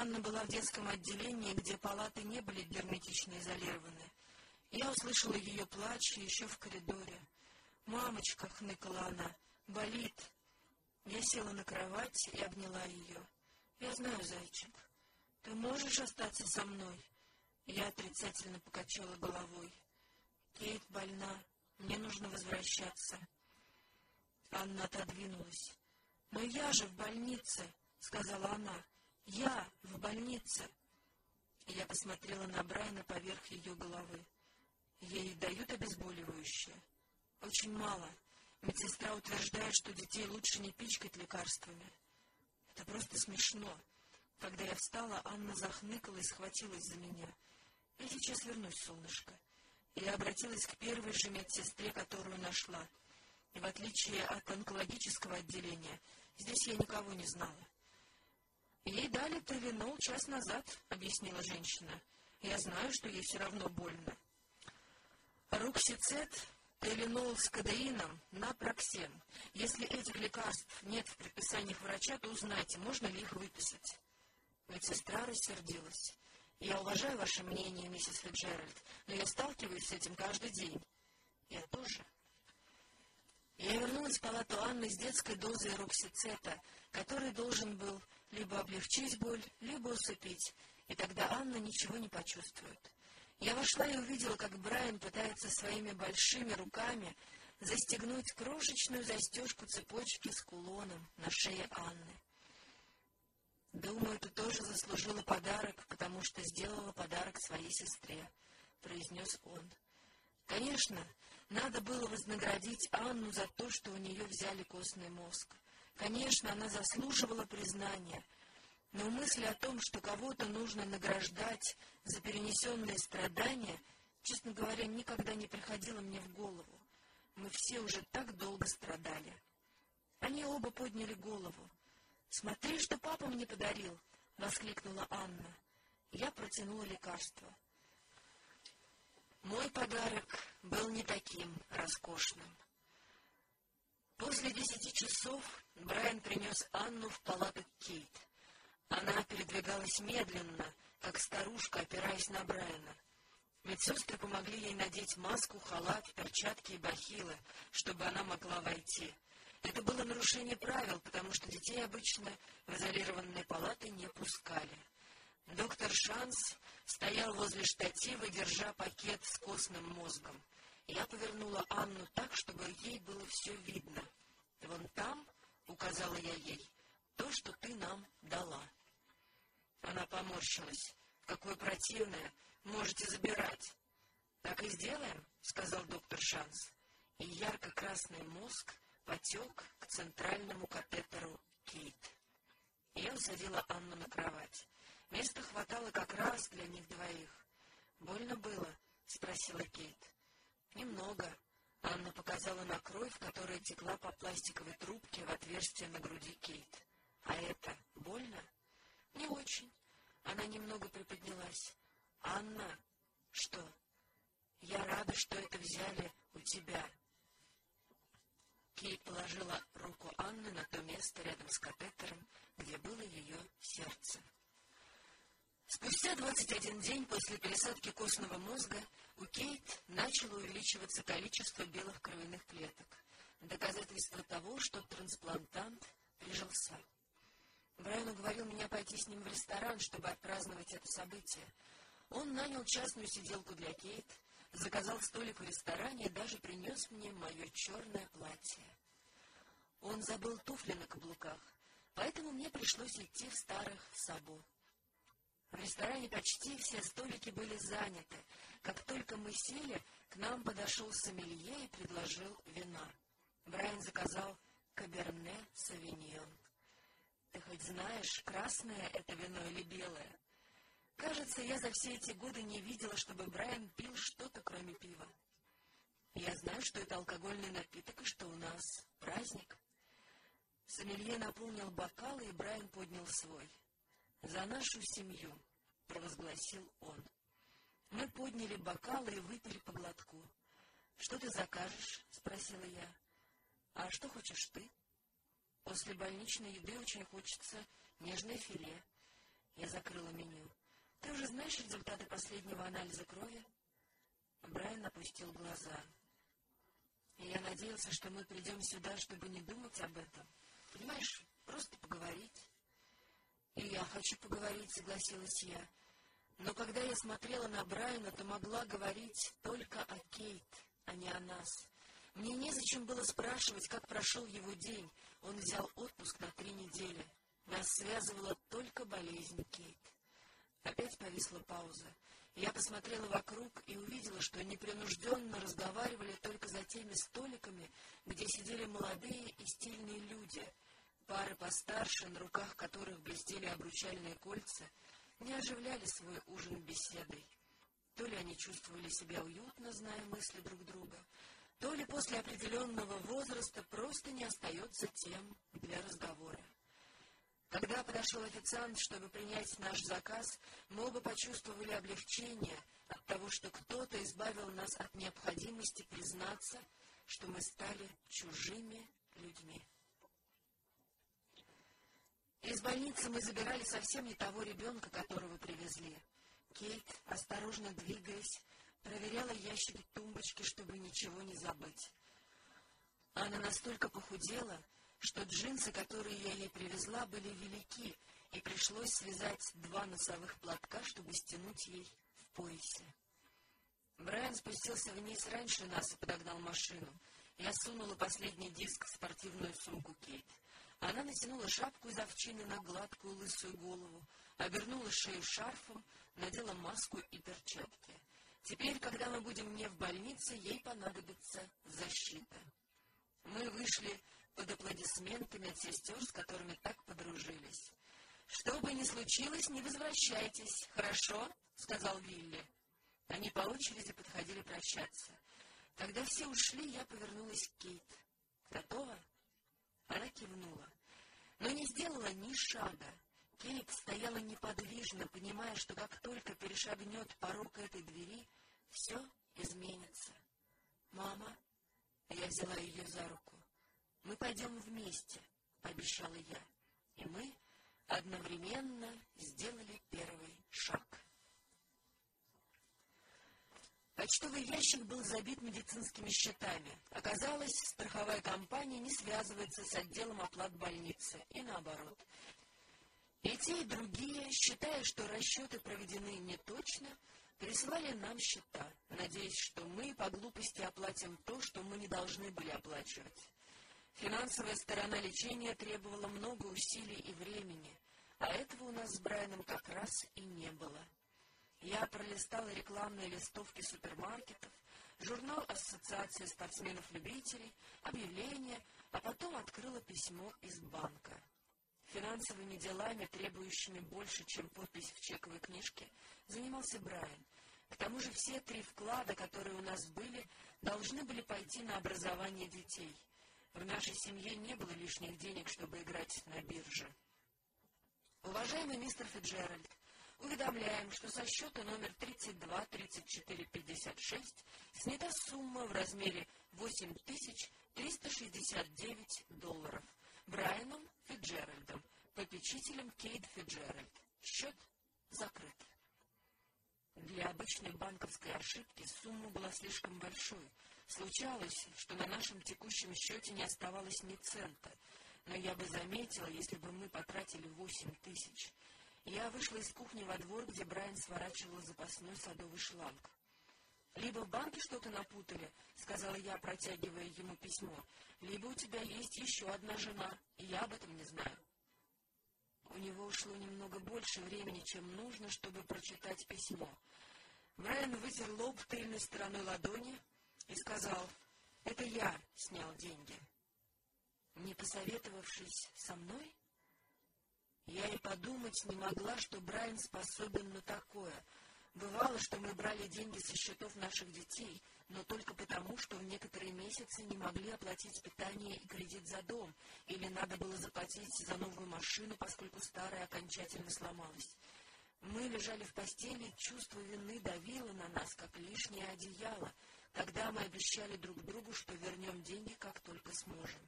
Анна была в детском отделении, где палаты не были герметично изолированы. Я услышала ее плач еще в коридоре. «Мамочка!» — хныкала она. «Болит!» Я села на кровать и обняла ее. «Я знаю, зайчик. Ты можешь остаться со мной?» Я отрицательно покачала головой. «Кейт больна. Мне нужно возвращаться». Анна отодвинулась. «Но я же в больнице!» — сказала она. «Я в больнице!» Я посмотрела на Брайана поверх ее головы. Ей дают обезболивающее. Очень мало. Медсестра утверждает, что детей лучше не пичкать лекарствами. Это просто смешно. Когда я встала, Анна захныкала и схватилась за меня. Я сейчас вернусь, солнышко. Я обратилась к первой же медсестре, которую нашла. И в отличие от онкологического отделения, здесь я никого не знала. Ей дали Тавинол час назад, объяснила женщина. Я знаю, что ей все равно больно. Руксицет, Теленол с кадеином, напроксен. Если этих лекарств нет в предписаниях врача, то узнайте, можно ли их выписать. Медсестра рассердилась. Я уважаю ваше мнение, миссис Фиджеральд, но я сталкиваюсь с этим каждый день. Я тоже. Я вернулась в палату Анны с детской дозой роксицета, который должен был либо облегчить боль, либо усыпить, и тогда Анна ничего не почувствует. Я вошла и увидела, как Брайан пытается своими большими руками застегнуть крошечную застежку цепочки с кулоном на шее Анны. «Думаю, ты тоже заслужила подарок, потому что сделала подарок своей сестре», — произнес он. «Конечно, надо было вознаградить Анну за то, что у нее взяли костный мозг. Конечно, она заслуживала признания, но мысль о том, что кого-то нужно награждать за перенесенные страдания, честно говоря, никогда не приходила мне в голову. Мы все уже так долго страдали. Они оба подняли голову. «Смотри, что папа мне подарил!» — воскликнула Анна. Я протянула лекарство. Мой подарок был не таким роскошным. После десяти часов Брайан принес Анну в палату Кейт. Она передвигалась медленно, как старушка, опираясь на Брайана. Медсестры помогли ей надеть маску, халат, перчатки и бахилы, чтобы она могла войти. Это было нарушение правил, потому что детей обычно в изолированные палаты не пускали. Доктор Шанс стоял возле штатива, держа пакет с костным мозгом. Я повернула Анну так, чтобы ей было все видно. «Вон там», — указала я ей, — «то, что ты нам дала». Она поморщилась. «Какое противное! Можете забирать!» «Так и сделаем», — сказал доктор Шанс. И ярко-красный мозг потек к центральному катетеру Кейт. Я усадила Анну на кровать. Места хватало как раз для них двоих. «Больно было?» — спросила Кейт. «Немного». Анна показала на кровь, которая текла по пластиковой трубке в отверстие на груди Кейт. «А это больно?» «Не очень». Она немного приподнялась. «Анна?» «Что?» «Я рада, что это взяли у тебя». Кейт положила руку Анны на то место рядом с катетером, где было ее сердце. Спустя 21 день после пересадки костного мозга у Кейт начало увеличиваться количество белых кровяных клеток, доказательство того, что трансплантант прижился. Брайан уговорил меня пойти с ним в ресторан, чтобы отпраздновать это событие. Он нанял частную сиделку для Кейт, заказал столик в ресторане и даже принес мне мое черное платье. Он забыл туфли на каблуках, поэтому мне пришлось идти в старых сабо. В ресторане почти все столики были заняты. Как только мы сели, к нам подошел сомелье и предложил вина. Брайан заказал каберне савиньон. Ты хоть знаешь, красное это вино или белое? Кажется, я за все эти годы не видела, чтобы Брайан пил что-то, кроме пива. Я знаю, что это алкогольный напиток и что у нас праздник. Сомелье наполнил бокалы, и Брайан поднял свой. «За нашу семью», — провозгласил он. Мы подняли бокалы и выпили по глотку. «Что ты закажешь?» — спросила я. «А что хочешь ты?» После больничной еды очень хочется нежное филе. Я закрыла меню. Ты уже знаешь результаты последнего анализа крови? Брайан опустил глаза. Я надеялся, что мы придем сюда, чтобы не думать об этом. Понимаешь, просто поговорить. И я хочу поговорить, согласилась я. Но когда я смотрела на Брайана, то могла говорить только о Кейт, а не о нас. Мне незачем было спрашивать, как прошел его день. Он взял отпуск на три недели. Нас связывала только болезнь Кейт. Опять повисла пауза. Я посмотрела вокруг и увидела, что непринужденно разговаривали только за теми столиками, где сидели молодые и стильные люди, пары постарше, на руках которых блестели обручальные кольца, не оживляли свой ужин беседой. То ли они чувствовали себя уютно, зная мысли друг друга, то ли после определенного возраста просто не остается тем для разговора. Когда подошел официант, чтобы принять наш заказ, мы оба почувствовали облегчение от того, что кто-то избавил нас от необходимости признаться, что мы стали чужими людьми. Из больницы мы забирали совсем не того ребенка, которого привезли. Кейт, осторожно двигаясь, проверяла ящики тумбочки, чтобы ничего не забыть. Она настолько похудела, что джинсы, которые я ей привезла, были велики, и пришлось связать два носовых платка, чтобы стянуть ей в поясе. Брайан спустился вниз раньше нас и подогнал машину. Я сунула последний диск в спортивную сумку Кейт. Она натянула шапку из овчины на гладкую лысую голову, обернула шею шарфом, надела маску и перчатки. Теперь, когда мы будем не в больнице, ей понадобится защита. Мы вышли под аплодисментами от сестер, с которыми так подружились. «Что бы ни случилось, не возвращайтесь, хорошо?» — сказал Вилли. Они по очереди подходили прощаться. Когда все ушли, я повернулась к Кейт. «Готова?» Она кивнула, но не сделала ни шага. Кейт стояла неподвижно, понимая, что как только перешагнет порог этой двери, все изменится. «Мама!» Я взяла ее за руку. Мы пойдем вместе, пообещала я, и мы одновременно сделали первый шаг. Почтовый ящик был забит медицинскими счетами. Оказалось, страховая компания не связывается с отделом оплат больницы, и наоборот. И те, и другие, считая, что расчеты проведены неточно, присылали нам счета, надеясь, что мы по глупости оплатим то, что мы не должны были оплачивать. Финансовая сторона лечения требовала много усилий и времени, а этого у нас с Брайаном как раз и не было. Я пролистала рекламные листовки супермаркетов, журнал Ассоциации спортсменов-любителей, объявления, а потом открыла письмо из банка. Финансовыми делами, требующими больше, чем подпись в чековой книжке, занимался Брайан. К тому же все три вклада, которые у нас были, должны были пойти на образование детей — в нашей семье не было лишних денег, чтобы играть на бирже. Уважаемый мистер Фиджеральд, уведомляем, что со счета номер 323456 снята сумма в размере 8369 долларов Брайаном Фиджеральдом, попечителем Кейт Фиджеральд. Счет закрыт. Для обычной банковской ошибки сумма была слишком большой — Случалось, что на нашем текущем счете не оставалось ни цента, но я бы заметила, если бы мы потратили восемь тысяч. Я вышла из кухни во двор, где Брайан сворачивал запасной садовый шланг. «Либо в банке что-то напутали», — сказала я, протягивая ему письмо, «либо у тебя есть еще одна жена, и я об этом не знаю». У него ушло немного больше времени, чем нужно, чтобы прочитать письмо. Брайан вытер лоб тыльной стороной ладони, и сказал, это я снял деньги. Не посоветовавшись со мной, я и подумать не могла, что Брайан способен на такое. Бывало, что мы брали деньги со счетов наших детей, но только потому, что в некоторые месяцы не могли оплатить питание и кредит за дом, или надо было заплатить за новую машину, поскольку старая окончательно сломалась. Мы лежали в постели, чувство вины давило на нас, как лишнее одеяло, Тогда мы обещали друг другу, что вернем деньги, как только сможем.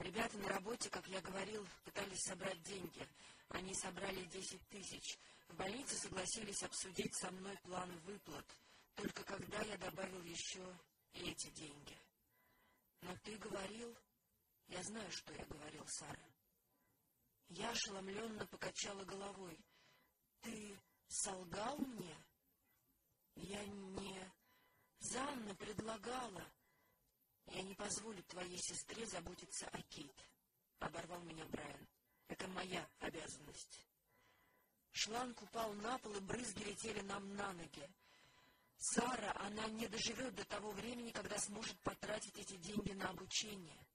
Ребята на работе, как я говорил, пытались собрать деньги. собрали десять тысяч. В больнице согласились обсудить со мной план выплат, только когда я добавил еще эти деньги. Но ты говорил... Я знаю, что я говорил, Сара. Я ошеломленно покачала головой. Ты солгал мне? Я не... Занна предлагала. Я не позволю твоей сестре заботиться о Кейт. Оборвал меня Брайан. Это моя обязанность. Шланг упал на пол, и брызги летели нам на ноги. Сара, она не доживет до того времени, когда сможет потратить эти деньги на обучение.